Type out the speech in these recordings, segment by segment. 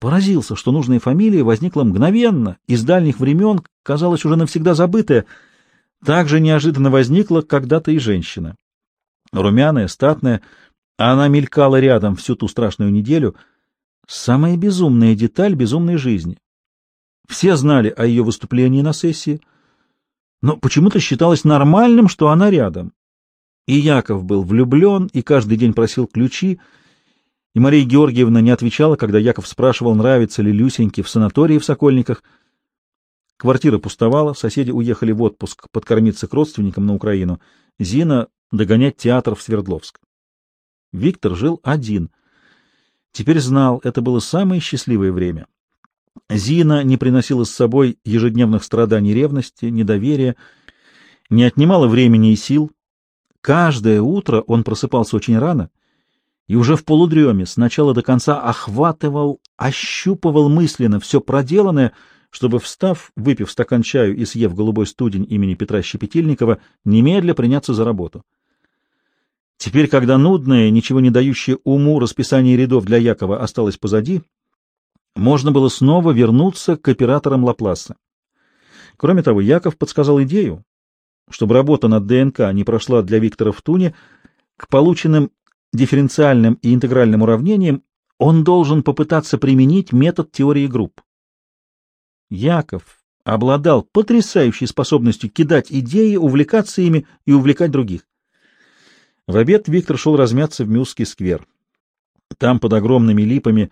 Поразился, что нужная фамилия возникла мгновенно, из дальних времен, казалось, уже навсегда забытая. Также неожиданно возникла когда-то и женщина. Румяная, статная, она мелькала рядом всю ту страшную неделю. Самая безумная деталь безумной жизни. Все знали о ее выступлении на сессии, но почему-то считалось нормальным, что она рядом. И Яков был влюблен и каждый день просил ключи, и Мария Георгиевна не отвечала, когда Яков спрашивал, нравится ли Люсеньке в санатории в Сокольниках. Квартира пустовала, соседи уехали в отпуск подкормиться к родственникам на Украину, Зина догонять театр в Свердловск. Виктор жил один. Теперь знал, это было самое счастливое время. Зина не приносила с собой ежедневных страданий ревности, недоверия, не отнимала времени и сил. Каждое утро он просыпался очень рано и уже в полудреме с начала до конца охватывал, ощупывал мысленно все проделанное, чтобы, встав, выпив стакан чаю и съев голубой студень имени Петра Щепетильникова, немедля приняться за работу. Теперь, когда нудное, ничего не дающее уму расписание рядов для Якова осталось позади, можно было снова вернуться к операторам Лапласа. Кроме того, Яков подсказал идею, чтобы работа над ДНК не прошла для Виктора в Туне, к полученным дифференциальным и интегральным уравнениям он должен попытаться применить метод теории групп. Яков обладал потрясающей способностью кидать идеи, увлекаться ими и увлекать других. В обед Виктор шел размяться в Мюсский сквер. Там под огромными липами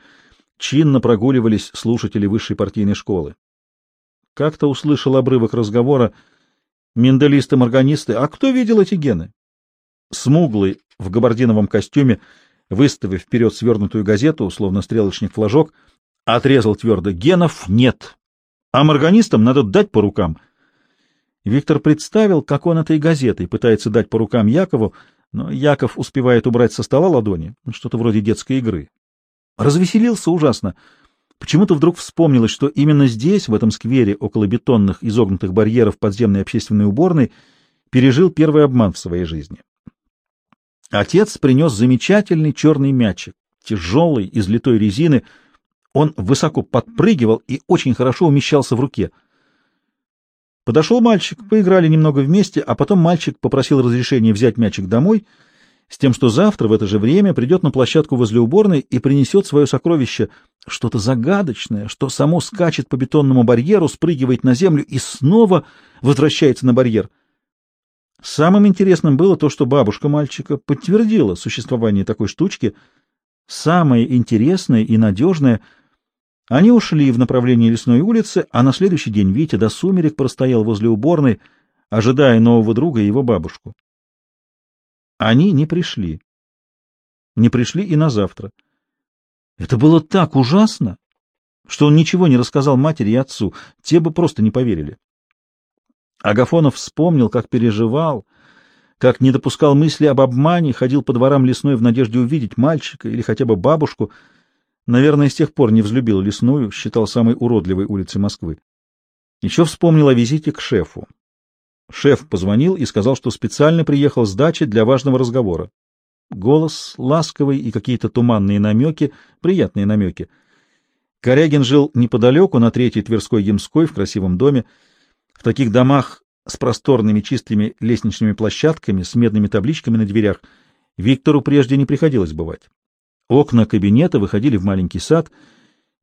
чинно прогуливались слушатели высшей партийной школы. Как-то услышал обрывок разговора «Менделисты-морганисты, а кто видел эти гены?» Смуглый в габардиновом костюме, выставив вперед свернутую газету, условно стрелочник флажок, отрезал твердо «Генов нет, а морганистам надо дать по рукам». Виктор представил, как он этой газетой пытается дать по рукам Якову, но Яков успевает убрать со стола ладони, что-то вроде детской игры. Развеселился ужасно. Почему-то вдруг вспомнилось, что именно здесь, в этом сквере, около бетонных изогнутых барьеров подземной общественной уборной, пережил первый обман в своей жизни. Отец принес замечательный черный мячик, тяжелый, из литой резины. Он высоко подпрыгивал и очень хорошо умещался в руке. Подошел мальчик, поиграли немного вместе, а потом мальчик попросил разрешения взять мячик домой, с тем, что завтра в это же время придет на площадку возле уборной и принесет свое сокровище, что-то загадочное, что само скачет по бетонному барьеру, спрыгивает на землю и снова возвращается на барьер. Самым интересным было то, что бабушка мальчика подтвердила существование такой штучки. Самое интересное и надежное — они ушли в направлении лесной улицы, а на следующий день Витя до сумерек простоял возле уборной, ожидая нового друга и его бабушку. Они не пришли. Не пришли и на завтра. Это было так ужасно, что он ничего не рассказал матери и отцу, те бы просто не поверили. Агафонов вспомнил, как переживал, как не допускал мысли об обмане, ходил по дворам лесной в надежде увидеть мальчика или хотя бы бабушку. Наверное, с тех пор не взлюбил лесную, считал самой уродливой улицей Москвы. Еще вспомнил о визите к шефу. Шеф позвонил и сказал, что специально приехал с дачи для важного разговора. Голос ласковый и какие-то туманные намеки, приятные намеки. Корягин жил неподалеку, на третьей Тверской Ямской, в красивом доме. В таких домах с просторными чистыми лестничными площадками, с медными табличками на дверях, Виктору прежде не приходилось бывать. Окна кабинета выходили в маленький сад,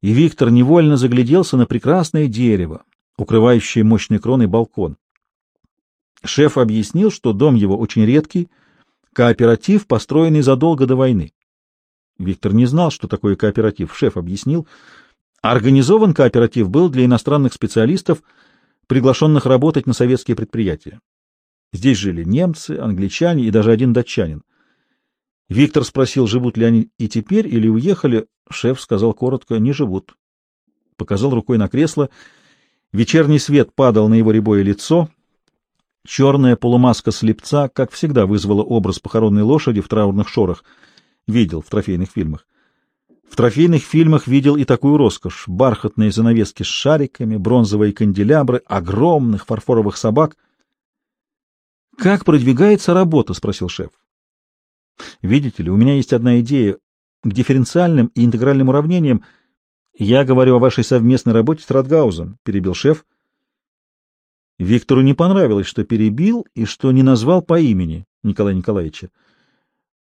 и Виктор невольно загляделся на прекрасное дерево, укрывающее мощной кроной балкон. Шеф объяснил, что дом его очень редкий, кооператив, построенный задолго до войны. Виктор не знал, что такое кооператив. Шеф объяснил. Организован кооператив был для иностранных специалистов – приглашенных работать на советские предприятия. Здесь жили немцы, англичане и даже один датчанин. Виктор спросил, живут ли они и теперь, или уехали. Шеф сказал коротко, не живут. Показал рукой на кресло. Вечерний свет падал на его рябое лицо. Черная полумаска слепца, как всегда, вызвала образ похоронной лошади в траурных шорах. Видел в трофейных фильмах. В трофейных фильмах видел и такую роскошь — бархатные занавески с шариками, бронзовые канделябры, огромных фарфоровых собак. — Как продвигается работа? — спросил шеф. — Видите ли, у меня есть одна идея к дифференциальным и интегральным уравнениям. Я говорю о вашей совместной работе с Радгаузом, перебил шеф. Виктору не понравилось, что перебил и что не назвал по имени Николая Николаевича.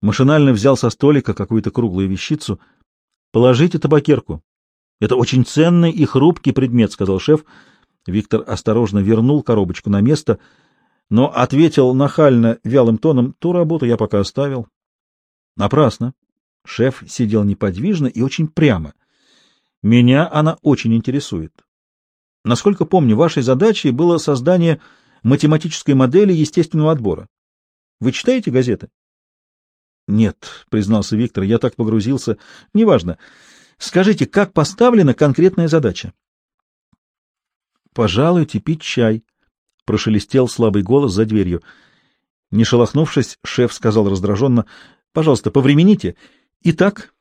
Машинально взял со столика какую-то круглую вещицу. «Положите табакерку. Это очень ценный и хрупкий предмет», — сказал шеф. Виктор осторожно вернул коробочку на место, но ответил нахально, вялым тоном, «Ту работу я пока оставил». Напрасно. Шеф сидел неподвижно и очень прямо. «Меня она очень интересует. Насколько помню, вашей задачей было создание математической модели естественного отбора. Вы читаете газеты? Нет, признался Виктор, я так погрузился. Неважно. Скажите, как поставлена конкретная задача? Пожалуйте пить чай, прошелестел слабый голос за дверью. Не шелохнувшись, шеф сказал раздраженно, пожалуйста, повремените. Итак,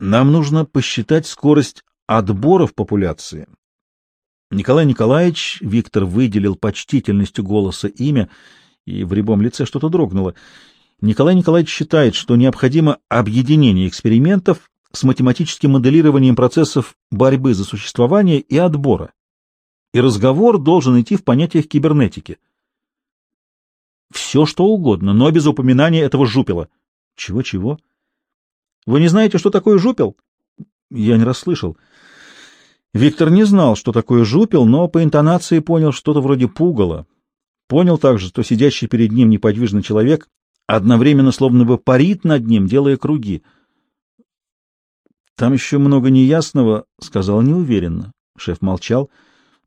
нам нужно посчитать скорость отбора в популяции. Николай Николаевич, Виктор выделил почтительностью голоса имя, и в рябом лице что-то дрогнуло. Николай Николаевич считает, что необходимо объединение экспериментов с математическим моделированием процессов борьбы за существование и отбора. И разговор должен идти в понятиях кибернетики. Все что угодно, но без упоминания этого жупела. Чего-чего? Вы не знаете, что такое жупел? Я не расслышал. Виктор не знал, что такое жупел, но по интонации понял что-то вроде пугала. Понял также, что сидящий перед ним неподвижный человек одновременно словно бы парит над ним, делая круги. «Там еще много неясного», — сказал неуверенно. Шеф молчал.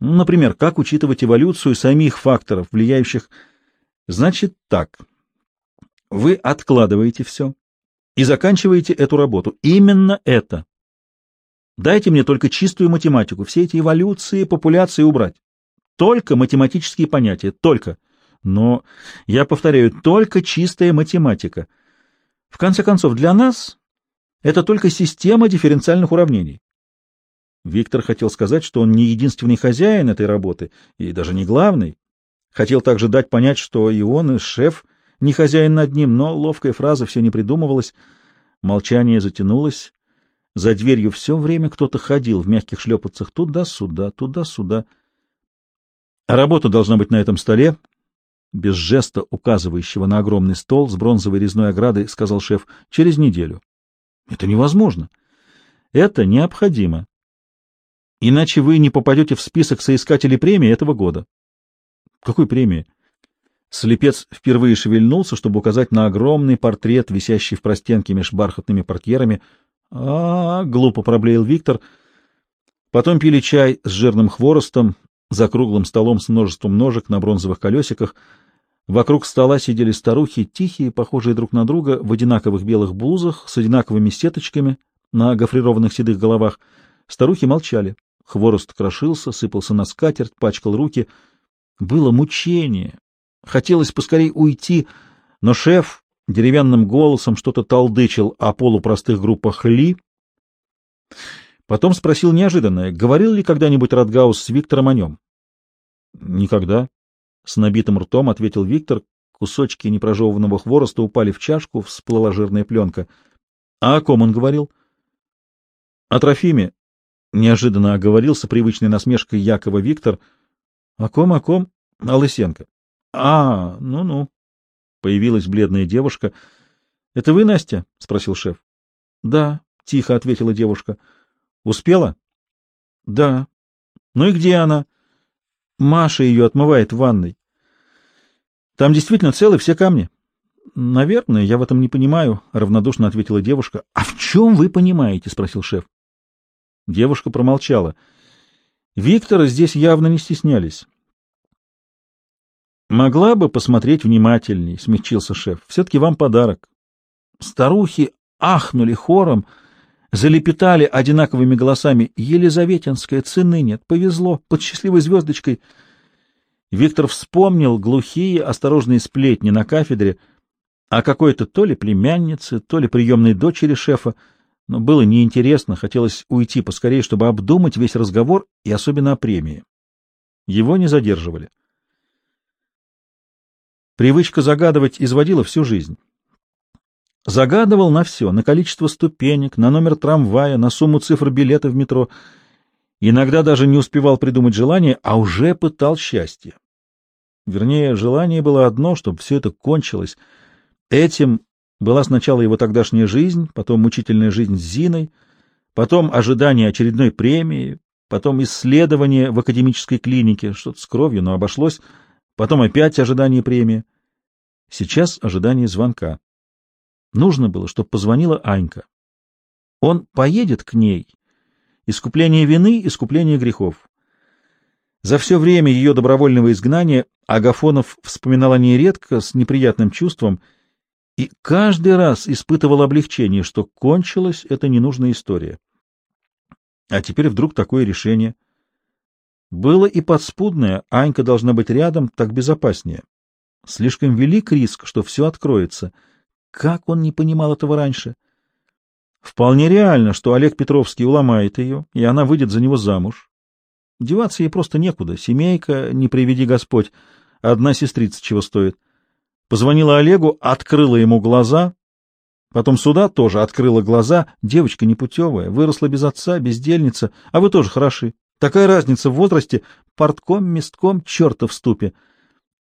Ну, например, как учитывать эволюцию самих факторов, влияющих... Значит так. Вы откладываете все и заканчиваете эту работу. Именно это. Дайте мне только чистую математику, все эти эволюции, популяции убрать. Только математические понятия, только. Но, я повторяю, только чистая математика. В конце концов, для нас это только система дифференциальных уравнений. Виктор хотел сказать, что он не единственный хозяин этой работы, и даже не главный. Хотел также дать понять, что и он, и шеф не хозяин над ним, но ловкая фраза все не придумывалась. Молчание затянулось. За дверью все время кто-то ходил в мягких шлепанцах туда-сюда, туда-сюда. Работа должна быть на этом столе. Без жеста, указывающего на огромный стол с бронзовой резной оградой, сказал шеф, через неделю. Это невозможно. Это необходимо. Иначе вы не попадете в список соискателей премии этого года. Какой премии? Слепец впервые шевельнулся, чтобы указать на огромный портрет, висящий в простенке меж бархатными портьерами — а, -а, -а глупо проблеял Виктор. Потом пили чай с жирным хворостом за круглым столом с множеством ножек на бронзовых колесиках. Вокруг стола сидели старухи, тихие, похожие друг на друга, в одинаковых белых блузах, с одинаковыми сеточками на гофрированных седых головах. Старухи молчали. Хворост крошился, сыпался на скатерть, пачкал руки. Было мучение. Хотелось поскорей уйти, но шеф, деревянным голосом что-то толдычил о полупростых группах Ли. Потом спросил неожиданное, говорил ли когда-нибудь Радгаус с Виктором о нем? Никогда. С набитым ртом ответил Виктор. Кусочки непрожеванного хвороста упали в чашку, всплыла жирная пленка. А о ком он говорил? О Трофиме. Неожиданно оговорился привычной насмешкой Якова Виктор. О ком, о ком? О. А, ну-ну. Появилась бледная девушка. — Это вы, Настя? — спросил шеф. — Да, — тихо ответила девушка. — Успела? — Да. — Ну и где она? — Маша ее отмывает в ванной. — Там действительно целы все камни? — Наверное, я в этом не понимаю, — равнодушно ответила девушка. — А в чем вы понимаете? — спросил шеф. Девушка промолчала. Виктора здесь явно не стеснялись. Могла бы посмотреть внимательней, смягчился шеф. Все-таки вам подарок. Старухи ахнули хором, залепетали одинаковыми голосами. Елизаветинская цены нет, повезло, под счастливой звездочкой. Виктор вспомнил глухие, осторожные сплетни на кафедре о какой-то то ли племяннице, то ли приемной дочери шефа, но было неинтересно, хотелось уйти поскорее, чтобы обдумать весь разговор и особенно о премии. Его не задерживали. Привычка загадывать изводила всю жизнь. Загадывал на все, на количество ступенек, на номер трамвая, на сумму цифр билета в метро. Иногда даже не успевал придумать желание, а уже пытал счастье. Вернее, желание было одно, чтобы все это кончилось. Этим была сначала его тогдашняя жизнь, потом мучительная жизнь с Зиной, потом ожидание очередной премии, потом исследование в академической клинике, что-то с кровью, но обошлось, потом опять ожидание премии. Сейчас ожидание звонка. Нужно было, чтобы позвонила Анька. Он поедет к ней. Искупление вины, искупление грехов. За все время ее добровольного изгнания Агафонов вспоминал о ней редко, с неприятным чувством, и каждый раз испытывал облегчение, что кончилась эта ненужная история. А теперь вдруг такое решение. Было и подспудное, Анька должна быть рядом, так безопаснее. Слишком велик риск, что все откроется. Как он не понимал этого раньше? Вполне реально, что Олег Петровский уломает ее, и она выйдет за него замуж. Деваться ей просто некуда. Семейка, не приведи Господь, одна сестрица чего стоит. Позвонила Олегу, открыла ему глаза, потом сюда тоже открыла глаза. Девочка непутевая, выросла без отца, бездельница, а вы тоже хороши. Такая разница в возрасте, портком, местком, черта в ступе.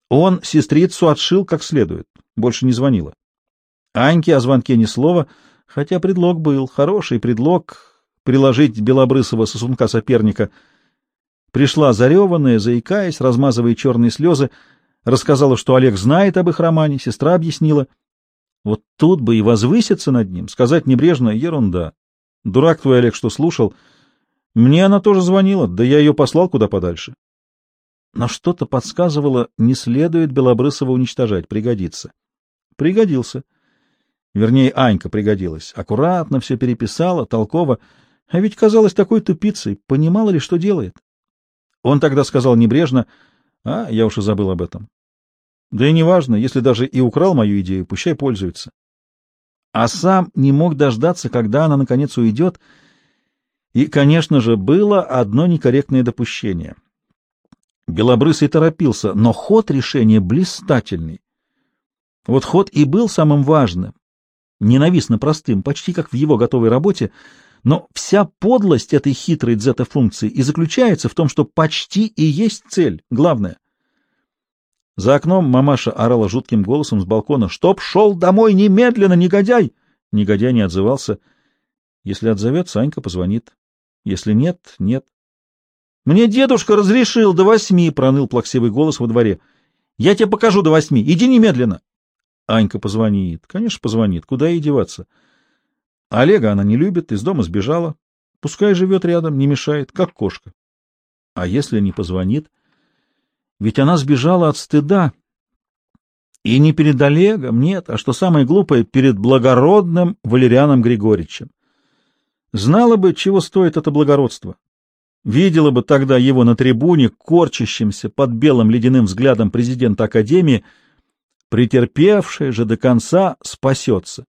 Он сестрицу отшил как следует, больше не звонила. Аньке о звонке ни слова, хотя предлог был, хороший предлог, приложить белобрысого сосунка соперника — Пришла зареванная, заикаясь, размазывая черные слезы, рассказала, что Олег знает об их романе, сестра объяснила. Вот тут бы и возвыситься над ним, сказать небрежно — ерунда. Дурак твой, Олег, что слушал. Мне она тоже звонила, да я ее послал куда подальше. Но что-то подсказывало, не следует Белобрысова уничтожать, пригодится. Пригодился. Вернее, Анька пригодилась. Аккуратно все переписала, толково. А ведь казалась такой тупицей, понимала ли, что делает. Он тогда сказал небрежно, а я уж и забыл об этом. Да и неважно, если даже и украл мою идею, пущай пользуется. А сам не мог дождаться, когда она наконец уйдет, и, конечно же, было одно некорректное допущение. Белобрысый торопился, но ход решения блистательный. Вот ход и был самым важным, ненавистно простым, почти как в его готовой работе, но вся подлость этой хитрой дзета-функции и заключается в том, что почти и есть цель, главное. За окном мамаша орала жутким голосом с балкона «Чтоб шел домой немедленно, негодяй!» Негодяй не отзывался. Если отзовется, Анька позвонит. Если нет, нет. «Мне дедушка разрешил до восьми!» — проныл плаксивый голос во дворе. «Я тебе покажу до восьми! Иди немедленно!» Анька позвонит. Конечно, позвонит. Куда ей деваться? Олега она не любит, из дома сбежала. Пускай живет рядом, не мешает, как кошка. А если не позвонит? Ведь она сбежала от стыда. И не перед Олегом, нет, а что самое глупое, перед благородным Валерианом Григорьевичем. Знала бы, чего стоит это благородство. Видела бы тогда его на трибуне, корчащимся под белым ледяным взглядом президента Академии, претерпевший же до конца спасется.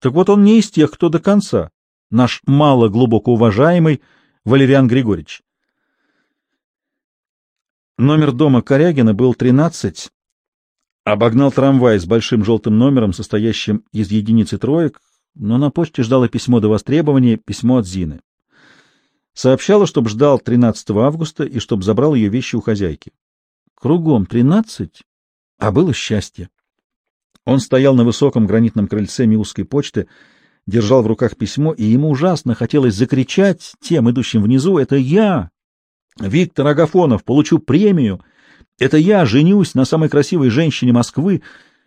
Так вот он не из тех, кто до конца, наш мало глубоко уважаемый Валериан Григорьевич. Номер дома Корягина был 13. Обогнал трамвай с большим желтым номером, состоящим из единицы троек, но на почте ждало письмо до востребования, письмо от Зины. Сообщала, чтоб ждал 13 августа и чтоб забрал ее вещи у хозяйки. Кругом 13, а было счастье. Он стоял на высоком гранитном крыльце Миусской почты, держал в руках письмо, и ему ужасно хотелось закричать тем, идущим внизу, «Это я! Виктор Агафонов! Получу премию! Это я женюсь на самой красивой женщине Москвы!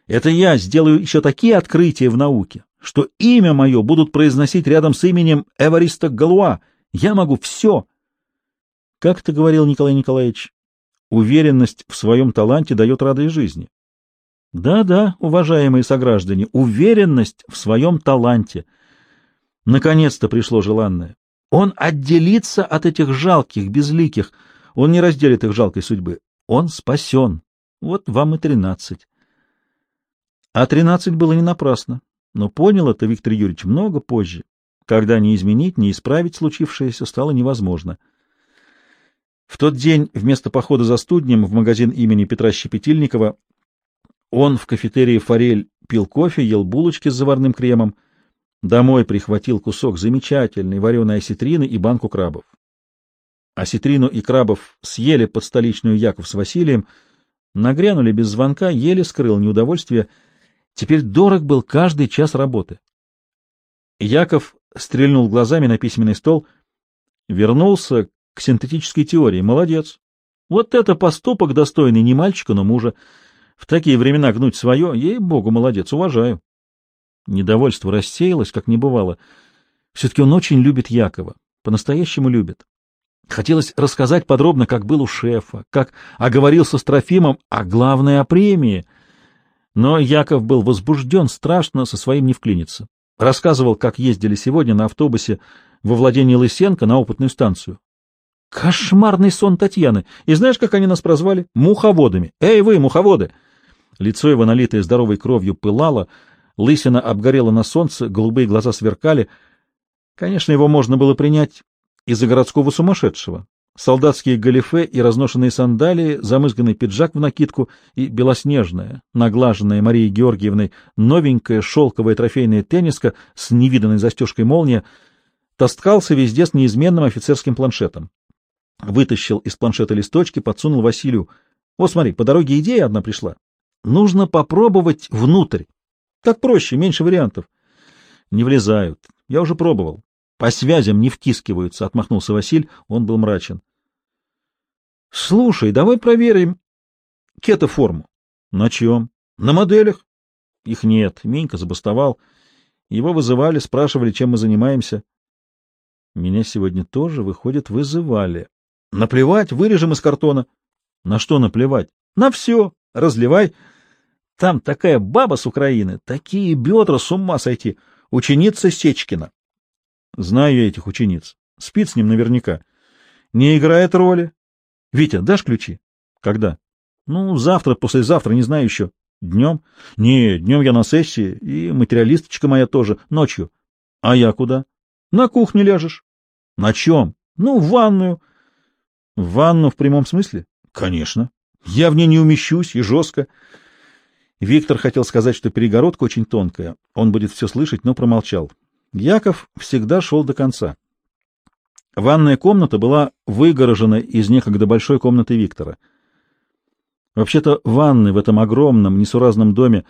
Это я сделаю еще такие открытия в науке, что имя мое будут произносить рядом с именем Эвариста Галуа! Я могу все!» Как ты говорил, Николай Николаевич, уверенность в своем таланте дает радость жизни. Да-да, уважаемые сограждане, уверенность в своем таланте. Наконец-то пришло желанное. Он отделится от этих жалких, безликих. Он не разделит их жалкой судьбы. Он спасен. Вот вам и тринадцать. А тринадцать было не напрасно. Но понял это Виктор Юрьевич много позже, когда не изменить, не исправить случившееся стало невозможно. В тот день вместо похода за студнем в магазин имени Петра Щепетильникова он в кафетерии «Форель» пил кофе, ел булочки с заварным кремом. Домой прихватил кусок замечательной вареной осетрины и банку крабов. Осетрину и крабов съели под столичную Яков с Василием, нагрянули без звонка, еле скрыл неудовольствие. Теперь дорог был каждый час работы. Яков стрельнул глазами на письменный стол, вернулся к синтетической теории. Молодец. Вот это поступок, достойный не мальчика, но мужа. В такие времена гнуть свое, ей-богу, молодец, уважаю. Недовольство рассеялось, как не бывало. Все-таки он очень любит Якова, по-настоящему любит. Хотелось рассказать подробно, как был у шефа, как оговорился с Трофимом, а главное — о премии. Но Яков был возбужден страшно, со своим не вклиниться. Рассказывал, как ездили сегодня на автобусе во владении Лысенко на опытную станцию. Кошмарный сон Татьяны. И знаешь, как они нас прозвали? Муховодами. Эй вы, муховоды! Лицо его, налитое здоровой кровью, пылало, лысина обгорела на солнце, голубые глаза сверкали. Конечно, его можно было принять из-за городского сумасшедшего. Солдатские галифе и разношенные сандалии, замызганный пиджак в накидку и белоснежная, наглаженная Марией Георгиевной, новенькая шелковая трофейная тенниска с невиданной застежкой молния, таскался везде с неизменным офицерским планшетом. Вытащил из планшета листочки, подсунул Василию. — Вот смотри, по дороге идея одна пришла. Нужно попробовать внутрь. Так проще, меньше вариантов. Не влезают. Я уже пробовал. По связям не втискиваются, — отмахнулся Василь. Он был мрачен. — Слушай, давай проверим кето-форму. — На чем? — На моделях. — Их нет. Минька забастовал. Его вызывали, спрашивали, чем мы занимаемся. — Меня сегодня тоже, выходит, вызывали. — Наплевать, вырежем из картона. — На что наплевать? — На все. Разливай. — там такая баба с Украины, такие бедра, с ума сойти. Ученица Сечкина. Знаю я этих учениц. Спит с ним наверняка. Не играет роли. Витя, дашь ключи? Когда? Ну, завтра, послезавтра, не знаю еще. Днем? Не, днем я на сессии, и материалисточка моя тоже. Ночью. А я куда? На кухне ляжешь. На чем? Ну, в ванную. В ванну в прямом смысле? Конечно. Я в ней не умещусь, и жестко. Виктор хотел сказать, что перегородка очень тонкая, он будет все слышать, но промолчал. Яков всегда шел до конца. Ванная комната была выгорожена из некогда большой комнаты Виктора. Вообще-то ванны в этом огромном, несуразном доме,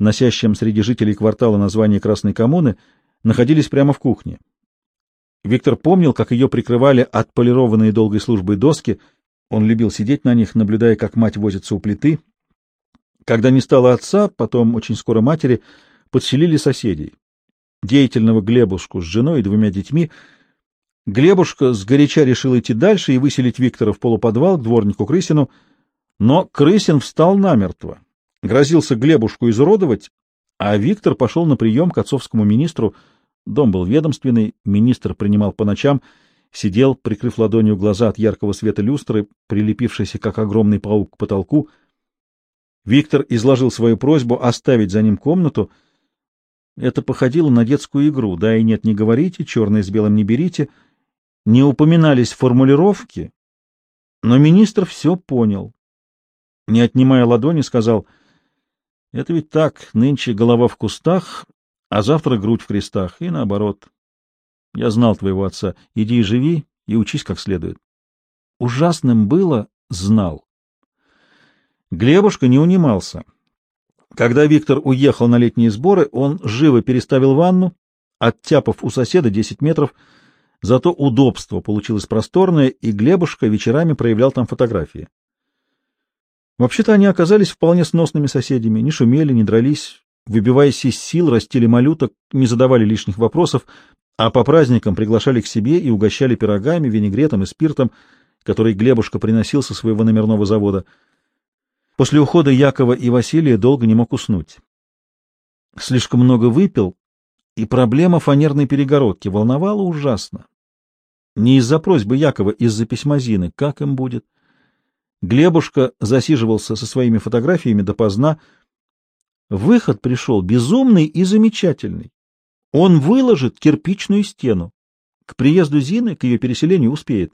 носящем среди жителей квартала название Красной коммуны, находились прямо в кухне. Виктор помнил, как ее прикрывали отполированные долгой службой доски, он любил сидеть на них, наблюдая, как мать возится у плиты — когда не стало отца, потом очень скоро матери, подселили соседей. Деятельного Глебушку с женой и двумя детьми. Глебушка сгоряча решил идти дальше и выселить Виктора в полуподвал к дворнику Крысину, но Крысин встал намертво, грозился Глебушку изуродовать, а Виктор пошел на прием к отцовскому министру. Дом был ведомственный, министр принимал по ночам, сидел, прикрыв ладонью глаза от яркого света люстры, прилепившийся, как огромный паук, к потолку — Виктор изложил свою просьбу оставить за ним комнату. Это походило на детскую игру. Да и нет, не говорите, черное с белым не берите. Не упоминались формулировки, но министр все понял. Не отнимая ладони, сказал, «Это ведь так, нынче голова в кустах, а завтра грудь в крестах, и наоборот. Я знал твоего отца. Иди и живи, и учись как следует». Ужасным было, знал. Глебушка не унимался. Когда Виктор уехал на летние сборы, он живо переставил ванну, оттяпав у соседа 10 метров, зато удобство получилось просторное, и Глебушка вечерами проявлял там фотографии. Вообще-то они оказались вполне сносными соседями, не шумели, не дрались, выбиваясь из сил, растили малюток, не задавали лишних вопросов, а по праздникам приглашали к себе и угощали пирогами, винегретом и спиртом, который Глебушка приносил со своего номерного завода — После ухода Якова и Василия долго не мог уснуть. Слишком много выпил, и проблема фанерной перегородки волновала ужасно. Не из-за просьбы Якова, из-за письма Зины. Как им будет? Глебушка засиживался со своими фотографиями допоздна. Выход пришел безумный и замечательный. Он выложит кирпичную стену. К приезду Зины, к ее переселению успеет.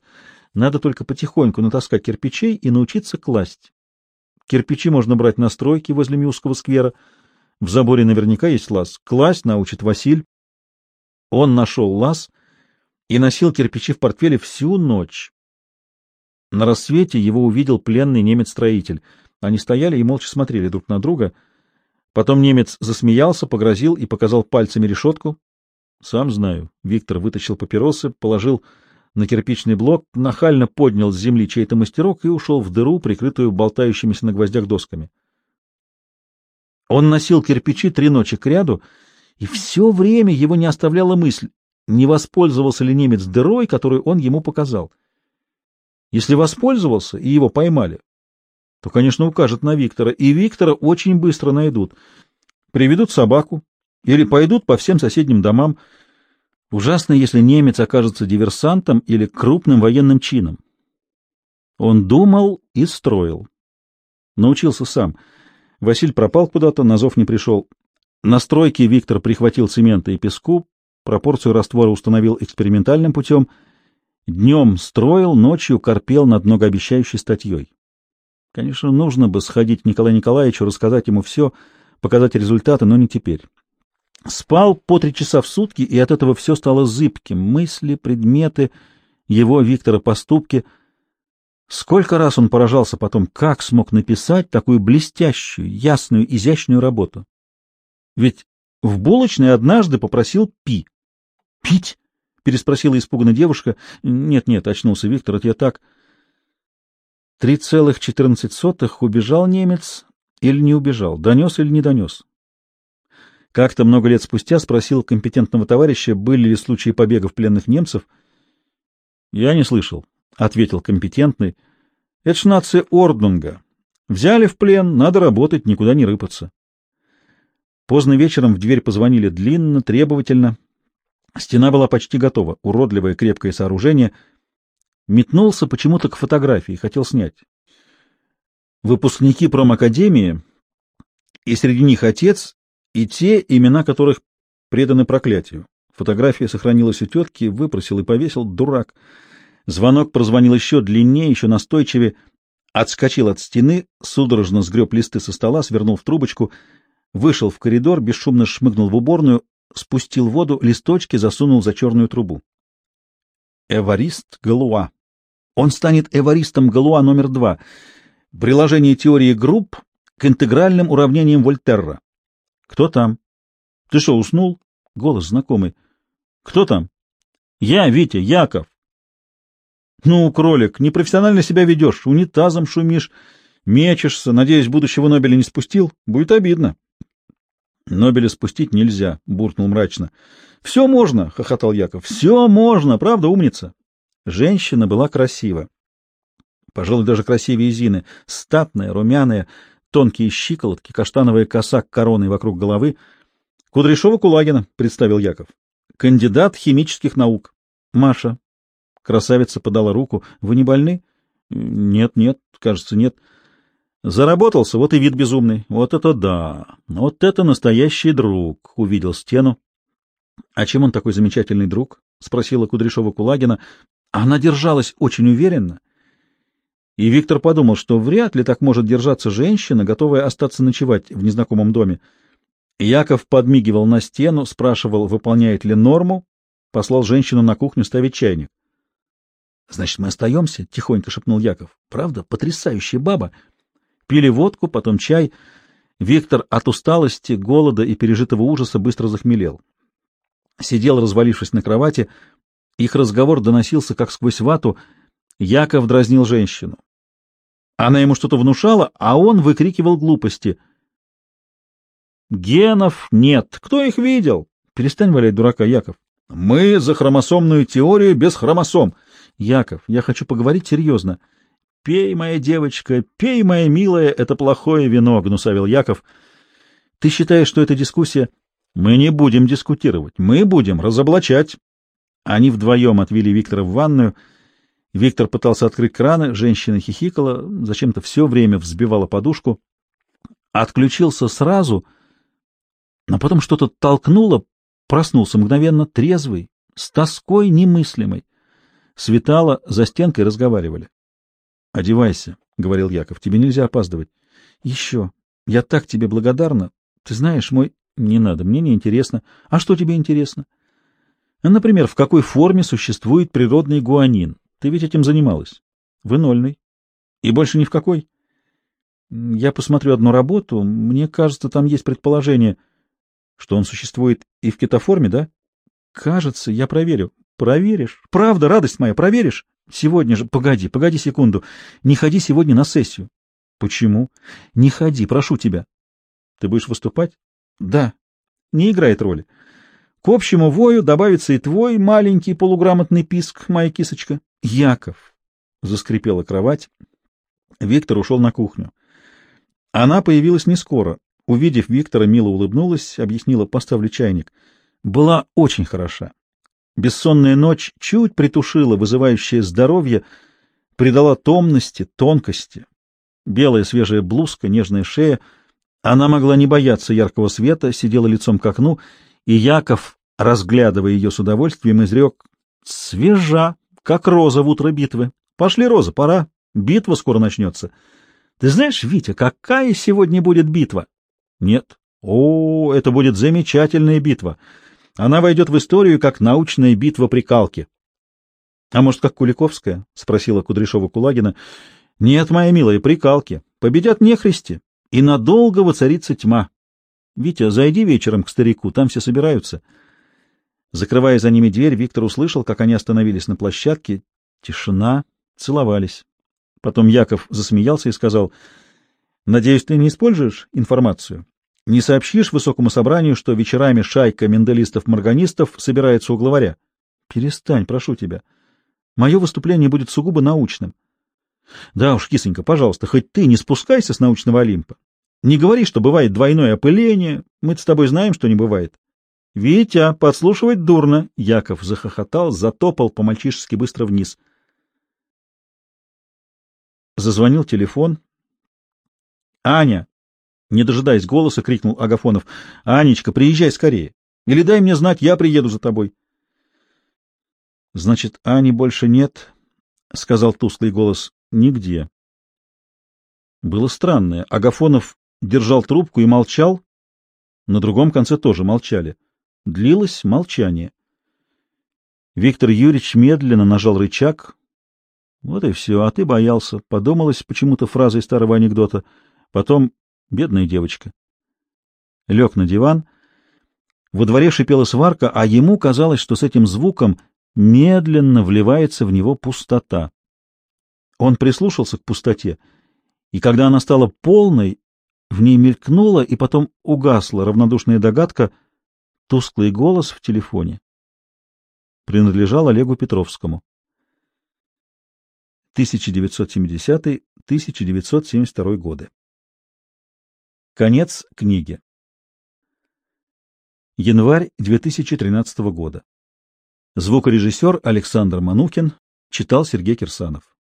Надо только потихоньку натаскать кирпичей и научиться класть. Кирпичи можно брать на стройке возле Мюского сквера. В заборе наверняка есть лаз. Класть научит Василь. Он нашел лаз и носил кирпичи в портфеле всю ночь. На рассвете его увидел пленный немец-строитель. Они стояли и молча смотрели друг на друга. Потом немец засмеялся, погрозил и показал пальцами решетку. Сам знаю. Виктор вытащил папиросы, положил на кирпичный блок, нахально поднял с земли чей-то мастерок и ушел в дыру, прикрытую болтающимися на гвоздях досками. Он носил кирпичи три ночи кряду, и все время его не оставляла мысль, не воспользовался ли немец дырой, которую он ему показал. Если воспользовался и его поймали, то, конечно, укажет на Виктора, и Виктора очень быстро найдут. Приведут собаку или пойдут по всем соседним домам. Ужасно, если немец окажется диверсантом или крупным военным чином. Он думал и строил. Научился сам. Василь пропал куда-то, на зов не пришел. На стройке Виктор прихватил цемента и песку, пропорцию раствора установил экспериментальным путем — Днем строил, ночью корпел над многообещающей статьей. Конечно, нужно бы сходить к Николаю Николаевичу, рассказать ему все, показать результаты, но не теперь. Спал по три часа в сутки, и от этого все стало зыбким. Мысли, предметы, его, Виктора, поступки. Сколько раз он поражался потом, как смог написать такую блестящую, ясную, изящную работу. Ведь в булочной однажды попросил пи. Пить? — переспросила испуганная девушка. «Нет, нет», — очнулся Виктор, — «это я так...» «Три целых четырнадцать сотых убежал немец или не убежал? Донес или не донес?» Как-то много лет спустя спросил компетентного товарища, были ли случаи побегов пленных немцев. «Я не слышал», — ответил компетентный. «Это ж нация Орднунга. Взяли в плен, надо работать, никуда не рыпаться». Поздно вечером в дверь позвонили длинно, требовательно. Стена была почти готова, уродливое крепкое сооружение. Метнулся почему-то к фотографии, хотел снять. Выпускники промакадемии, и среди них отец, и те, имена которых преданы проклятию. Фотография сохранилась у тетки, выпросил и повесил, дурак. Звонок прозвонил еще длиннее, еще настойчивее, отскочил от стены, судорожно сгреб листы со стола, свернул в трубочку, вышел в коридор, бесшумно шмыгнул в уборную, спустил воду, листочки засунул за черную трубу. Эварист Галуа. Он станет эваристом Галуа номер два. Приложение теории групп к интегральным уравнениям Вольтерра. Кто там? Ты что, уснул? Голос знакомый. Кто там? Я, Витя, Яков. Ну, кролик, непрофессионально себя ведешь, унитазом шумишь, мечешься, надеюсь, будущего Нобеля не спустил? Будет обидно. Нобеля спустить нельзя, буркнул мрачно. Все можно, хохотал Яков. Все можно, правда, умница. Женщина была красива. Пожалуй, даже красивее Зины. Статная, румяная, тонкие щиколотки, каштановая коса короной вокруг головы. Кудряшова-Кулагина, представил Яков. Кандидат химических наук. Маша. Красавица подала руку. Вы не больны? Нет, нет, кажется, нет. Заработался, вот и вид безумный. Вот это да! Вот это настоящий друг! Увидел стену. — А чем он такой замечательный друг? — спросила Кудряшова Кулагина. Она держалась очень уверенно. И Виктор подумал, что вряд ли так может держаться женщина, готовая остаться ночевать в незнакомом доме. Яков подмигивал на стену, спрашивал, выполняет ли норму, послал женщину на кухню ставить чайник. — Значит, мы остаемся? — тихонько шепнул Яков. — Правда? Потрясающая баба! — Пили водку, потом чай. Виктор от усталости, голода и пережитого ужаса быстро захмелел. Сидел, развалившись на кровати. Их разговор доносился, как сквозь вату. Яков дразнил женщину. Она ему что-то внушала, а он выкрикивал глупости. «Генов нет! Кто их видел?» «Перестань валять дурака, Яков!» «Мы за хромосомную теорию без хромосом!» «Яков, я хочу поговорить серьезно!» «Пей, моя девочка, пей, моя милая, это плохое вино», — гнусавил Яков. «Ты считаешь, что это дискуссия?» «Мы не будем дискутировать, мы будем разоблачать». Они вдвоем отвели Виктора в ванную. Виктор пытался открыть краны, женщина хихикала, зачем-то все время взбивала подушку. Отключился сразу, но потом что-то толкнуло, проснулся мгновенно, трезвый, с тоской немыслимой. Светало, за стенкой разговаривали. — Одевайся, — говорил Яков, — тебе нельзя опаздывать. — Еще. Я так тебе благодарна. Ты знаешь, мой... Не надо, мне не интересно. А что тебе интересно? Например, в какой форме существует природный гуанин? Ты ведь этим занималась. В инольной. И больше ни в какой? Я посмотрю одну работу. Мне кажется, там есть предположение, что он существует и в кетоформе, да? Кажется, я проверю. Проверишь? Правда, радость моя, проверишь? Сегодня же. Погоди, погоди секунду. Не ходи сегодня на сессию. Почему? Не ходи, прошу тебя. Ты будешь выступать? Да. Не играет роли. К общему вою добавится и твой маленький полуграмотный писк, моя кисочка. Яков. Заскрипела кровать. Виктор ушел на кухню. Она появилась не скоро. Увидев Виктора, мило улыбнулась, объяснила, поставлю чайник. Была очень хороша. Бессонная ночь чуть притушила вызывающее здоровье, придала томности, тонкости. Белая свежая блузка, нежная шея. Она могла не бояться яркого света, сидела лицом к окну, и Яков, разглядывая ее с удовольствием, изрек «Свежа, как роза в утро битвы. Пошли, роза, пора. Битва скоро начнется». Ты знаешь, Витя, какая сегодня будет битва? Нет. О, это будет замечательная битва. Она войдет в историю как научная битва при Калке. — А может, как Куликовская? — спросила Кудряшова-Кулагина. — Нет, моя милая, при Калке. Победят нехристи, и надолго воцарится тьма. Витя, зайди вечером к старику, там все собираются. Закрывая за ними дверь, Виктор услышал, как они остановились на площадке. Тишина, целовались. Потом Яков засмеялся и сказал, «Надеюсь, ты не используешь информацию? Не сообщишь высокому собранию, что вечерами шайка мендалистов-морганистов собирается у главаря? Перестань, прошу тебя. Мое выступление будет сугубо научным. Да уж, кисонька, пожалуйста, хоть ты не спускайся с научного Олимпа. Не говори, что бывает двойное опыление. мы с тобой знаем, что не бывает. Витя, подслушивать дурно. Яков захохотал, затопал по-мальчишески быстро вниз — Зазвонил телефон. «Аня!» Не дожидаясь голоса, крикнул Агафонов. «Анечка, приезжай скорее! Или дай мне знать, я приеду за тобой!» «Значит, Ани больше нет?» — сказал тусклый голос. «Нигде». Было странное. Агафонов держал трубку и молчал. На другом конце тоже молчали. Длилось молчание. Виктор Юрьевич медленно нажал рычаг, вот и все, а ты боялся. Подумалось почему-то фразой старого анекдота. Потом бедная девочка. Лег на диван. Во дворе шипела сварка, а ему казалось, что с этим звуком медленно вливается в него пустота. Он прислушался к пустоте, и когда она стала полной, в ней мелькнула и потом угасла равнодушная догадка, тусклый голос в телефоне принадлежал Олегу Петровскому. 1970-1972 годы. Конец книги. Январь 2013 года. Звукорежиссер Александр Манукин читал Сергей Кирсанов.